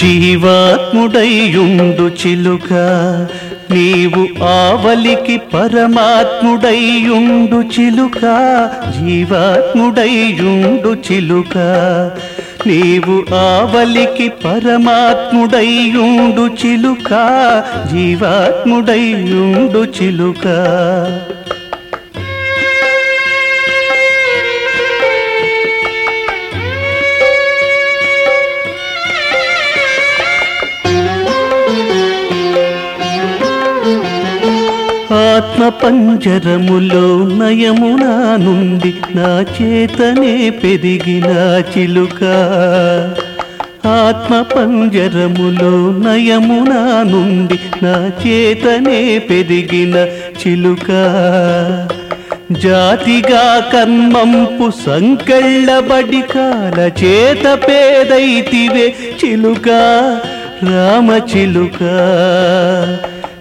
జీవాత్ముడైయుండు చిలుక నీవు ఆవలికి పరమాత్ముడైయుండు చిలుక జీవాత్ముడైయుండు చిలుక నీవు ఆవలికి పరమాత్ముడైయుండు చిలుక జీవాత్ముడైయుండు చిలుక. స్వప్న పంజరములో నయమునా నుండి నా చేతనే పెరిగిన చిలుక. ఆత్మ పంజరములో నయమునా నుండి నా చేతనే పెరిగిన చిలుక. జాతిగా కర్మంపు సంకెళ్ళబడి కాల చేత పేదైతివే చిలుక. రామ చిలుక.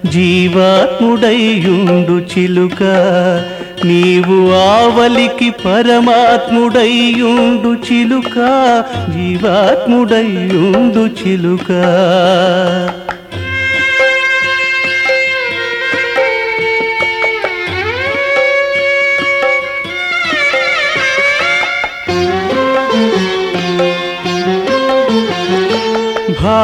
జీవాత్ముడైయుండు చిలుక. నీవు ఆవలికి పరమాత్ముడైయుండు చిలుక. జీవాత్ముడైయుండు చిలుక.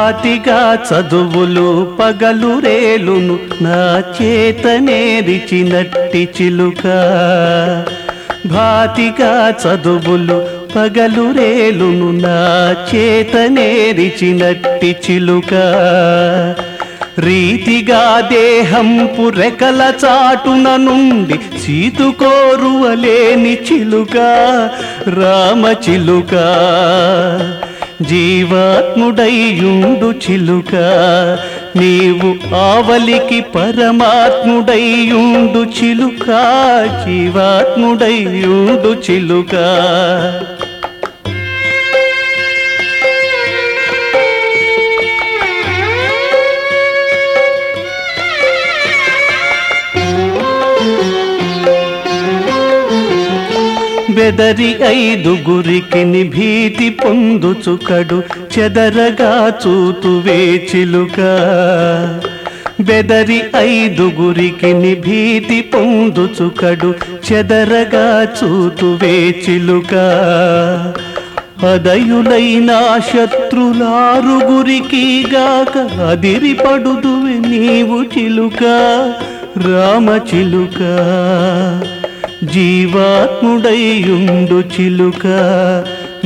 భాతిగా చదువులు పగలు రేలును నా చేతనే రిచినట్టి చిలుక. భాతిగా చదువులు పగలు రేలును నా చేతనే రిచినట్టి చిలుక. రీతిగా దేహం పురెకల చాటున నుండి సీతుకోరువలేని చిలుక. రామ చిలుక. జీవాత్ముడైయుండు చిలుక. నీవు ఆవలికి పరమాత్ముడైయుండు చిలుక. జీవాత్ముడైయుండు చిలుక. బెదరి ఐదుగురికి భీతి పొందుచుకడు చెదరగా చూతువే చిలుక బెదరి ఐదుగురికి భీతి పొందుచుకడు చెదరగా చూతువే చిలుక అదయులైన శత్రులారుగురికి గాక అదిరి పడుదువే నీవు చిలుక రామ చిలుక. జీవాత్ముడైయుండు చిలుక.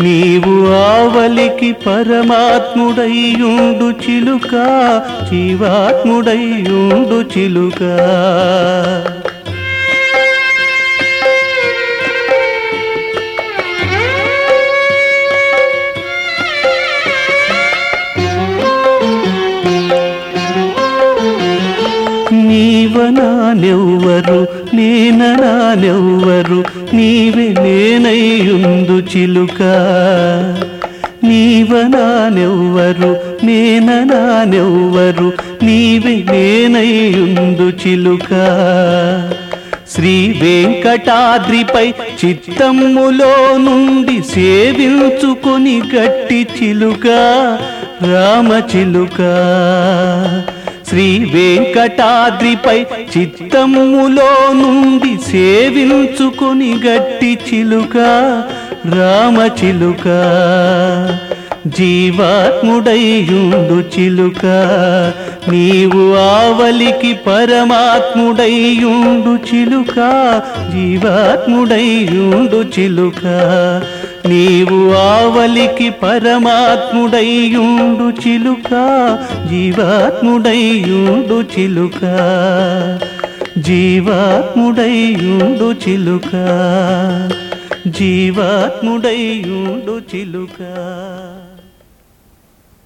నీవు ఆవలికి పరమాత్ముడైయుండు చిలుక. జీవాత్ముడైయుండు చిలుక. నీవనానెవ్వరు నేననానెవ్వరు నీవే నేనయ్యుందు చిలుక. నీవనానెవ్వరు నేననానెవ్వరు నీవే నేనయ్యుందు చిలుక. శ్రీ వెంకటాద్రిపై చిత్తమ్ములో నుండి సేవించుకొని గట్టి చిలుక రామ చిలుక. శ్రీ వెంకటాద్రిపై చిత్తములో నుండి సేవించుకొని గట్టి చిలుక రామ చిలుక జీవాత్ముడైయుండు చిలుక నీవు ఆవలికి పరమాత్ముడైయుండు చిలుక జీవాత్ముడైయుండు చిలుక. నీవు ఆవలికి పరమాత్ముడయ్యుండు చిలుక జీవాత్ముడయ్యుండు చిలుక జీవాత్ముడయ్యుండు చిలుక జీవాత్ముడయ్యుండు చిలుక.